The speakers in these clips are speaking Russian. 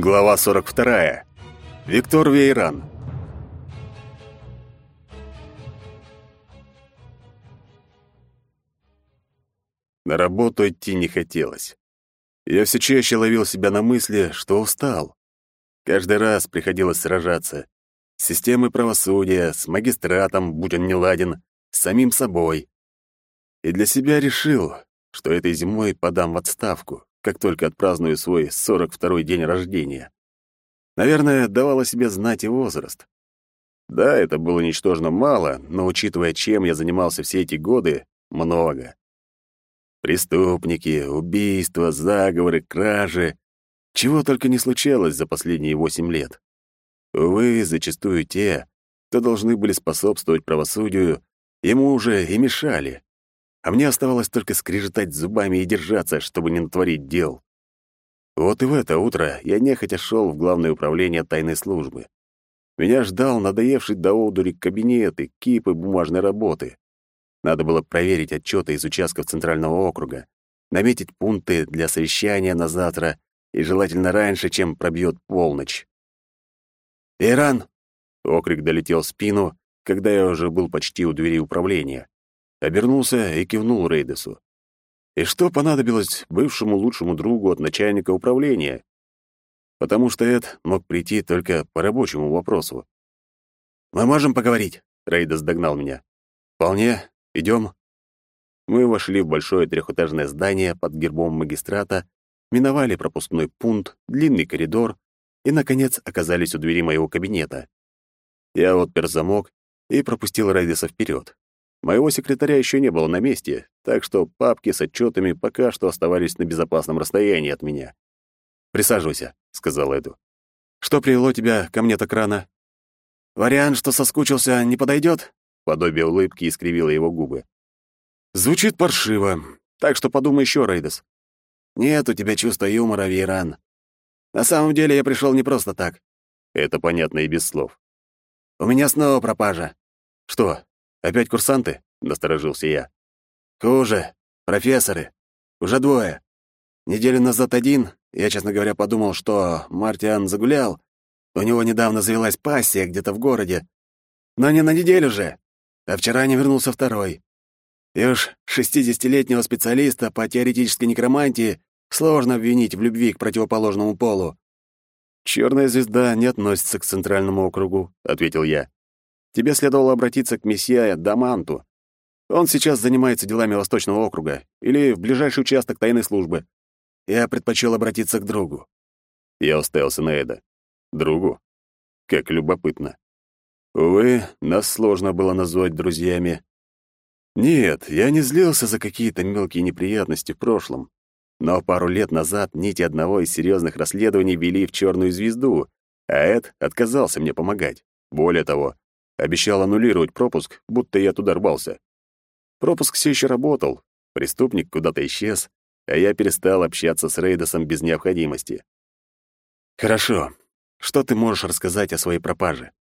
Глава 42. Виктор Вейран. На работу идти не хотелось. Я все чаще ловил себя на мысли, что устал. Каждый раз приходилось сражаться. С системой правосудия, с магистратом, будь он неладен, с самим собой. И для себя решил, что этой зимой подам в отставку как только отпраздную свой 42-й день рождения. Наверное, давала себе знать и возраст. Да, это было ничтожно мало, но, учитывая, чем я занимался все эти годы, много. Преступники, убийства, заговоры, кражи. Чего только не случалось за последние восемь лет. Увы, зачастую те, кто должны были способствовать правосудию, ему уже и мешали а мне оставалось только скрежетать зубами и держаться, чтобы не натворить дел. Вот и в это утро я нехотя шел в главное управление тайной службы. Меня ждал надоевший до одури кабинет и кипы бумажной работы. Надо было проверить отчеты из участков Центрального округа, наметить пункты для совещания на завтра и желательно раньше, чем пробьет полночь. «Иран!» — окрик долетел в спину, когда я уже был почти у двери управления обернулся и кивнул Рейдесу. И что понадобилось бывшему лучшему другу от начальника управления? Потому что Эд мог прийти только по рабочему вопросу. «Мы можем поговорить?» — Рейдес догнал меня. «Вполне. Идем». Мы вошли в большое трехэтажное здание под гербом магистрата, миновали пропускной пункт, длинный коридор и, наконец, оказались у двери моего кабинета. Я отпер замок и пропустил Рейдеса вперед. Моего секретаря еще не было на месте, так что папки с отчетами пока что оставались на безопасном расстоянии от меня. «Присаживайся», — сказал Эду. «Что привело тебя ко мне так рано?» «Вариант, что соскучился, не подойдет?» Подобие улыбки искривило его губы. «Звучит паршиво, так что подумай еще, Рейдес». «Нет у тебя чувства юмора, Вейран. На самом деле я пришел не просто так». Это понятно и без слов. «У меня снова пропажа». «Что, «Опять курсанты?» — насторожился я. «Хуже. Профессоры. Уже двое. Неделю назад один. Я, честно говоря, подумал, что Мартиан загулял. У него недавно завелась пассия где-то в городе. Но не на неделю же. А вчера не вернулся второй. И уж шестидесятилетнего специалиста по теоретической некромантии сложно обвинить в любви к противоположному полу. «Черная звезда не относится к центральному округу», — ответил я. Тебе следовало обратиться к месье Даманту. Он сейчас занимается делами Восточного округа или в ближайший участок тайной службы. Я предпочел обратиться к другу». Я уставился на Эда. «Другу? Как любопытно. Увы, нас сложно было назвать друзьями. Нет, я не злился за какие-то мелкие неприятности в прошлом. Но пару лет назад нити одного из серьезных расследований вели в черную звезду, а Эд отказался мне помогать. Более того, Обещал аннулировать пропуск, будто я туда рвался. Пропуск все еще работал, преступник куда-то исчез, а я перестал общаться с Рейдосом без необходимости. «Хорошо. Что ты можешь рассказать о своей пропаже?»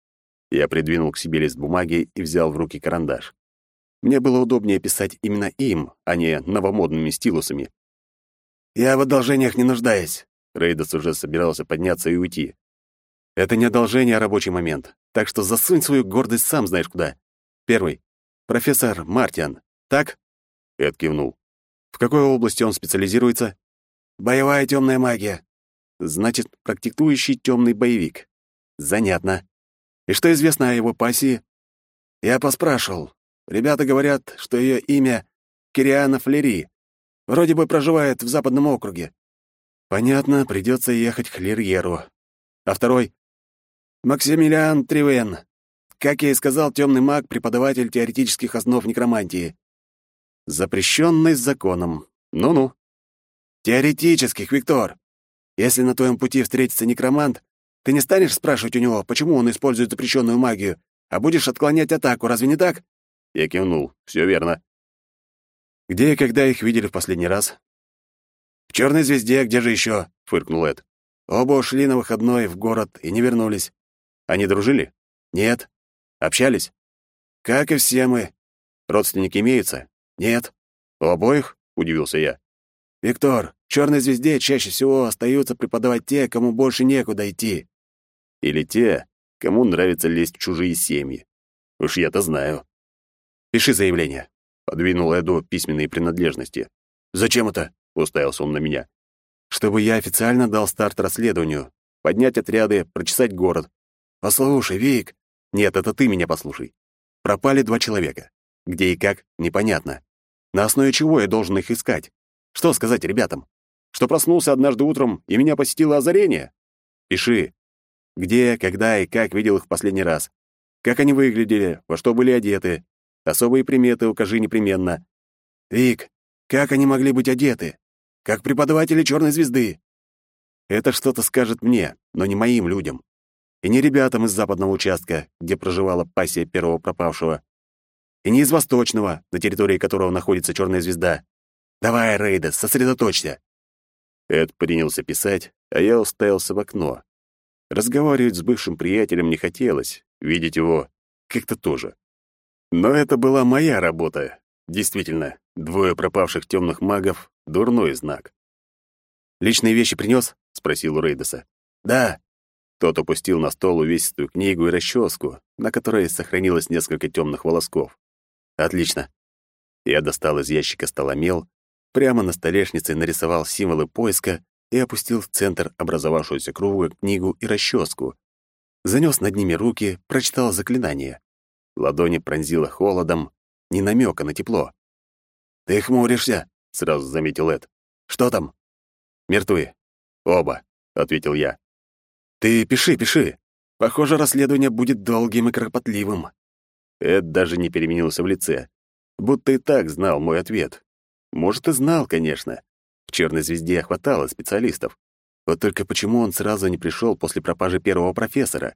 Я придвинул к себе лист бумаги и взял в руки карандаш. Мне было удобнее писать именно им, а не новомодными стилусами. «Я в одолжениях не нуждаюсь», — Рейдос уже собирался подняться и уйти. «Это не одолжение, а рабочий момент. Так что засунь свою гордость сам знаешь куда. Первый. Профессор Мартиан. Так? Эд кивнул. В какой области он специализируется? Боевая темная магия. Значит, практикующий темный боевик. Занятно. И что известно о его пассии? Я поспрашивал. Ребята говорят, что ее имя Кириана Флери. Вроде бы проживает в западном округе. Понятно, придется ехать к Лерьеру. А второй? Максимилиан Тривен. Как я и сказал, темный маг, преподаватель теоретических основ некромантии. Запрещенный законом. Ну-ну. Теоретических, Виктор. Если на твоем пути встретится некромант, ты не станешь спрашивать у него, почему он использует запрещенную магию, а будешь отклонять атаку, разве не так? Я кивнул. Все верно. Где и когда их видели в последний раз? В черной звезде, где же еще? фыркнул Эд. Оба ушли на выходной в город и не вернулись. Они дружили? Нет. Общались? Как и все мы. Родственники имеются? Нет. У обоих? Удивился я. Виктор, черной звезде чаще всего остаются преподавать те, кому больше некуда идти. Или те, кому нравится лезть в чужие семьи. Уж я-то знаю. Пиши заявление. Подвинул Эду письменные принадлежности. «Зачем это?» — уставился он на меня. «Чтобы я официально дал старт расследованию. Поднять отряды, прочесать город. Послушай, Вик...» «Нет, это ты меня послушай. Пропали два человека. Где и как, непонятно. На основе чего я должен их искать? Что сказать ребятам? Что проснулся однажды утром, и меня посетило озарение? Пиши. Где, когда и как видел их в последний раз. Как они выглядели, во что были одеты. Особые приметы укажи непременно. Вик, как они могли быть одеты? Как преподаватели Черной звезды? Это что-то скажет мне, но не моим людям. И не ребятам из западного участка, где проживала пассия первого пропавшего. И не из восточного, на территории которого находится Черная звезда. Давай, Рейдес, сосредоточься. Эд принялся писать, а я уставился в окно. Разговаривать с бывшим приятелем не хотелось, видеть его как-то тоже. Но это была моя работа. Действительно, двое пропавших темных магов — дурной знак. «Личные вещи принес? спросил у Рейдеса. «Да». Тот опустил на стол увесистую книгу и расческу, на которой сохранилось несколько темных волосков. Отлично. Я достал из ящика стола мел, прямо на столешнице нарисовал символы поиска и опустил в центр образовавшуюся круга книгу и расческу. Занес над ними руки, прочитал заклинание. Ладони пронзило холодом, ни намека на тепло. «Ты хмуришься», — сразу заметил Эд. «Что там?» «Мертвы. Оба», — ответил я. «Ты пиши, пиши. Похоже, расследование будет долгим и кропотливым. Эд даже не переменился в лице, будто и так знал мой ответ. Может, и знал, конечно. В «Черной звезде» хватало специалистов. Вот только почему он сразу не пришел после пропажи первого профессора?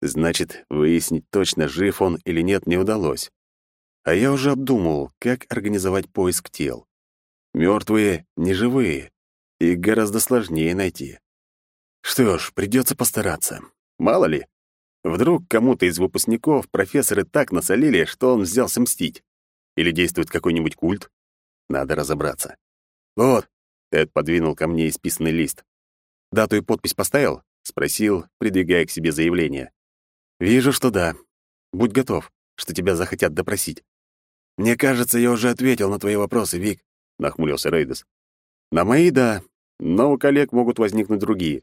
Значит, выяснить точно, жив он или нет, не удалось. А я уже обдумывал, как организовать поиск тел. Мертвые, неживые. Их гораздо сложнее найти. Что ж, придется постараться. Мало ли, Вдруг кому-то из выпускников профессоры так насолили, что он взялся мстить. Или действует какой-нибудь культ. Надо разобраться. «Вот», — Эд подвинул ко мне исписанный лист. «Дату и подпись поставил?» — спросил, придвигая к себе заявление. «Вижу, что да. Будь готов, что тебя захотят допросить». «Мне кажется, я уже ответил на твои вопросы, Вик», — нахмурился Рейдес. «На мои — да, но у коллег могут возникнуть другие».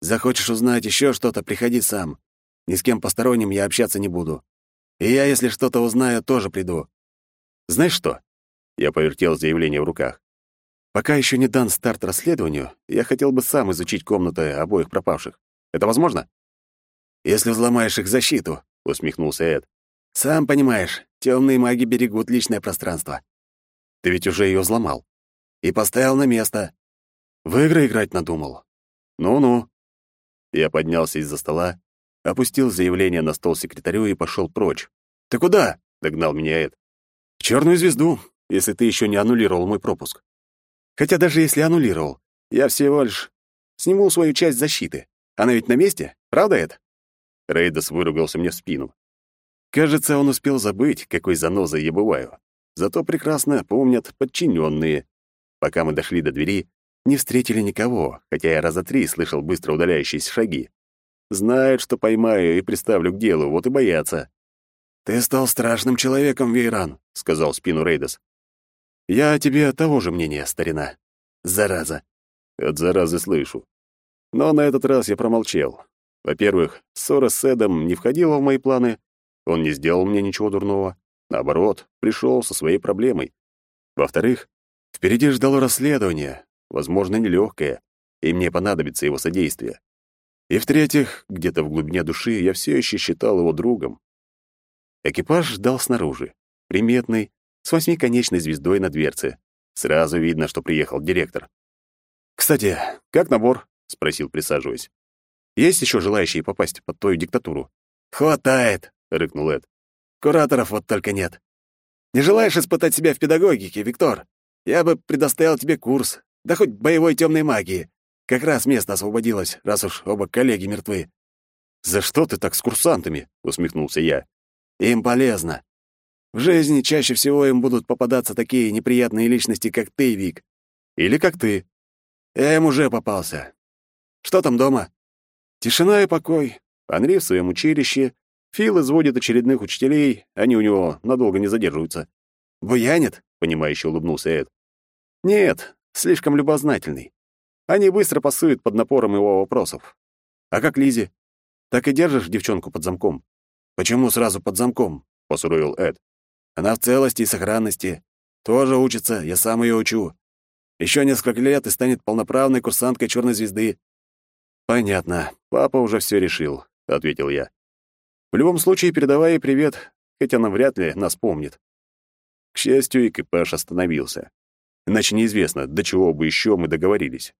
«Захочешь узнать еще что-то, приходи сам. Ни с кем посторонним я общаться не буду. И я, если что-то узнаю, тоже приду. Знаешь что? Я повертел заявление в руках. Пока еще не дан старт расследованию, я хотел бы сам изучить комнаты обоих пропавших. Это возможно? Если взломаешь их защиту, усмехнулся Эд. Сам понимаешь, темные маги берегут личное пространство. Ты ведь уже ее взломал. И поставил на место. В игры играть надумал. Ну-ну. Я поднялся из-за стола опустил заявление на стол секретарю и пошел прочь. «Ты куда?» — догнал меня Эд. «В черную звезду, если ты еще не аннулировал мой пропуск. Хотя даже если аннулировал, я всего лишь сниму свою часть защиты. Она ведь на месте, правда, Эд?» Рейдос выругался мне в спину. Кажется, он успел забыть, какой занозой я бываю. Зато прекрасно помнят подчиненные. Пока мы дошли до двери, не встретили никого, хотя я раза три слышал быстро удаляющиеся шаги. Знают, что поймаю и приставлю к делу, вот и боятся. «Ты стал страшным человеком, Вейран», — сказал спину Рейдос. «Я о тебе того же мнения, старина. Зараза». От заразы слышу. Но на этот раз я промолчал. Во-первых, ссора с Эдом не входила в мои планы. Он не сделал мне ничего дурного. Наоборот, пришел со своей проблемой. Во-вторых, впереди ждало расследование, возможно, нелегкое, и мне понадобится его содействие. И в-третьих, где-то в глубине души я все еще считал его другом. Экипаж ждал снаружи, приметный, с восьмиконечной звездой на дверце. Сразу видно, что приехал директор. «Кстати, как набор?» — спросил, присаживаясь. «Есть еще желающие попасть под твою диктатуру?» «Хватает!» — рыкнул Эд. «Кураторов вот только нет. Не желаешь испытать себя в педагогике, Виктор? Я бы предоставил тебе курс, да хоть боевой темной магии. Как раз место освободилось, раз уж оба коллеги мертвы. «За что ты так с курсантами?» — усмехнулся я. «Им полезно. В жизни чаще всего им будут попадаться такие неприятные личности, как ты, Вик. Или как ты. Я им уже попался. Что там дома? Тишина и покой. Анри в своем училище. Фил изводит очередных учителей, они у него надолго не задерживаются. Буянит? Понимающе улыбнулся Эд. Нет, слишком любознательный. Они быстро пасуют под напором его вопросов. А как Лизи? Так и держишь девчонку под замком? Почему сразу под замком? посуровил Эд. Она в целости и сохранности. Тоже учится, я сам ее учу. Еще несколько лет и станет полноправной курсанткой Черной звезды. Понятно. Папа уже все решил, ответил я. В любом случае, передавай ей привет, хотя она вряд ли нас помнит. К счастью, экипаж остановился. Иначе неизвестно, до чего бы еще мы договорились.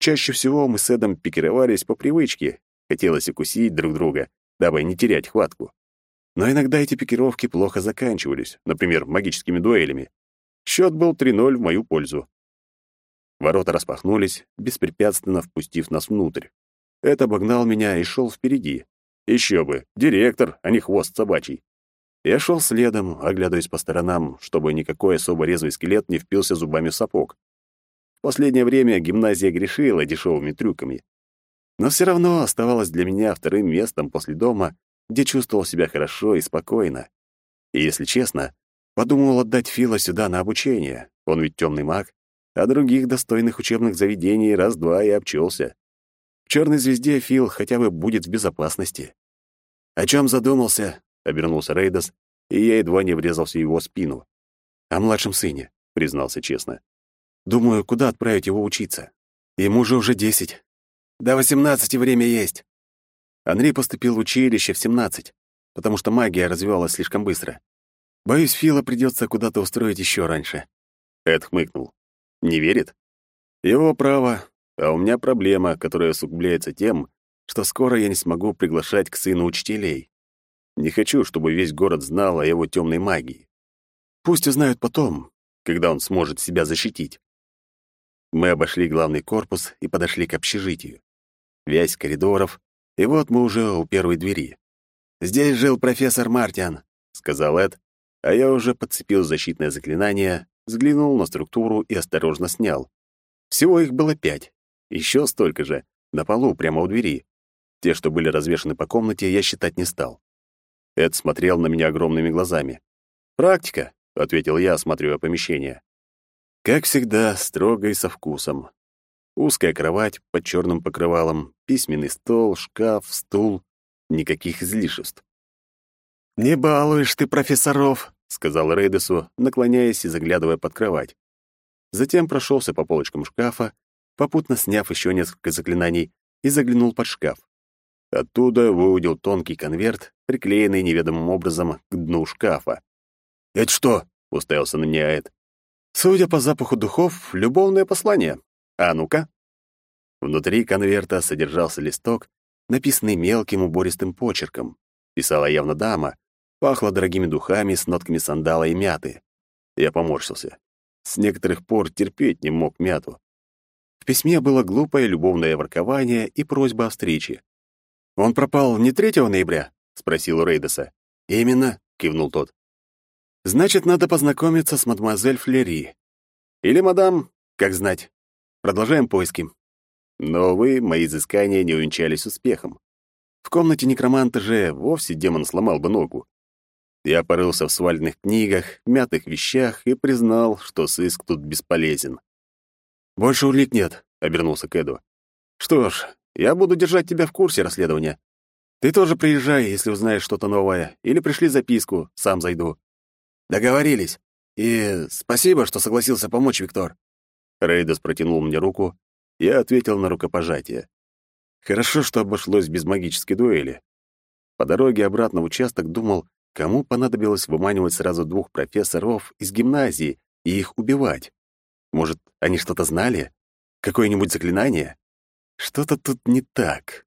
Чаще всего мы с Эдом пикировались по привычке. Хотелось укусить друг друга, дабы не терять хватку. Но иногда эти пикировки плохо заканчивались, например, магическими дуэлями. Счет был 3-0 в мою пользу. Ворота распахнулись, беспрепятственно впустив нас внутрь. Эд обогнал меня и шел впереди. Еще бы, директор, а не хвост собачий. Я шел следом, оглядываясь по сторонам, чтобы никакой особо резвый скелет не впился зубами в сапог. В последнее время гимназия грешила дешевыми трюками. Но все равно оставалась для меня вторым местом после дома, где чувствовал себя хорошо и спокойно. И, если честно, подумал отдать Фила сюда на обучение. Он ведь темный маг, а других достойных учебных заведений раз-два и обчелся. В черной звезде Фил хотя бы будет в безопасности. «О чем задумался?» — обернулся Рейдас, и я едва не врезался в его спину. «О младшем сыне», — признался честно. «Думаю, куда отправить его учиться? Ему же уже десять. До восемнадцати время есть». Андрей поступил в училище в семнадцать, потому что магия развивалась слишком быстро. Боюсь, Фила придется куда-то устроить еще раньше. Эд хмыкнул. Не верит? Его право, а у меня проблема, которая усугубляется тем, что скоро я не смогу приглашать к сыну учителей. Не хочу, чтобы весь город знал о его темной магии. Пусть узнают потом, когда он сможет себя защитить. Мы обошли главный корпус и подошли к общежитию. Вязь коридоров, и вот мы уже у первой двери. «Здесь жил профессор Мартиан», — сказал Эд, а я уже подцепил защитное заклинание, взглянул на структуру и осторожно снял. Всего их было пять. Еще столько же, на полу, прямо у двери. Те, что были развешаны по комнате, я считать не стал. Эд смотрел на меня огромными глазами. «Практика», — ответил я, осматривая помещение. Как всегда, строго и со вкусом. Узкая кровать под черным покрывалом, письменный стол, шкаф, стул. Никаких излишеств. «Не балуешь ты профессоров», — сказал Рейдесу, наклоняясь и заглядывая под кровать. Затем прошелся по полочкам шкафа, попутно сняв еще несколько заклинаний, и заглянул под шкаф. Оттуда выудил тонкий конверт, приклеенный неведомым образом к дну шкафа. «Это что?» — уставился на меня Эд. «Судя по запаху духов, любовное послание. А ну-ка». Внутри конверта содержался листок, написанный мелким убористым почерком. Писала явно дама, пахло дорогими духами с нотками сандала и мяты. Я поморщился. С некоторых пор терпеть не мог мяту. В письме было глупое любовное воркование и просьба о встрече. «Он пропал не 3 ноября?» — спросил у Рейдеса. «Именно», — кивнул тот. «Значит, надо познакомиться с мадемуазель Флери. Или мадам, как знать. Продолжаем поиски». Но, увы, мои изыскания не увенчались успехом. В комнате некроманта же вовсе демон сломал бы ногу. Я порылся в сваленных книгах, мятых вещах и признал, что сыск тут бесполезен. «Больше улик нет», — обернулся к Эду. «Что ж, я буду держать тебя в курсе расследования. Ты тоже приезжай, если узнаешь что-то новое, или пришли записку, сам зайду». «Договорились. И спасибо, что согласился помочь, Виктор». Рейдас протянул мне руку, я ответил на рукопожатие. Хорошо, что обошлось без магической дуэли. По дороге обратно в участок думал, кому понадобилось выманивать сразу двух профессоров из гимназии и их убивать. Может, они что-то знали? Какое-нибудь заклинание? Что-то тут не так.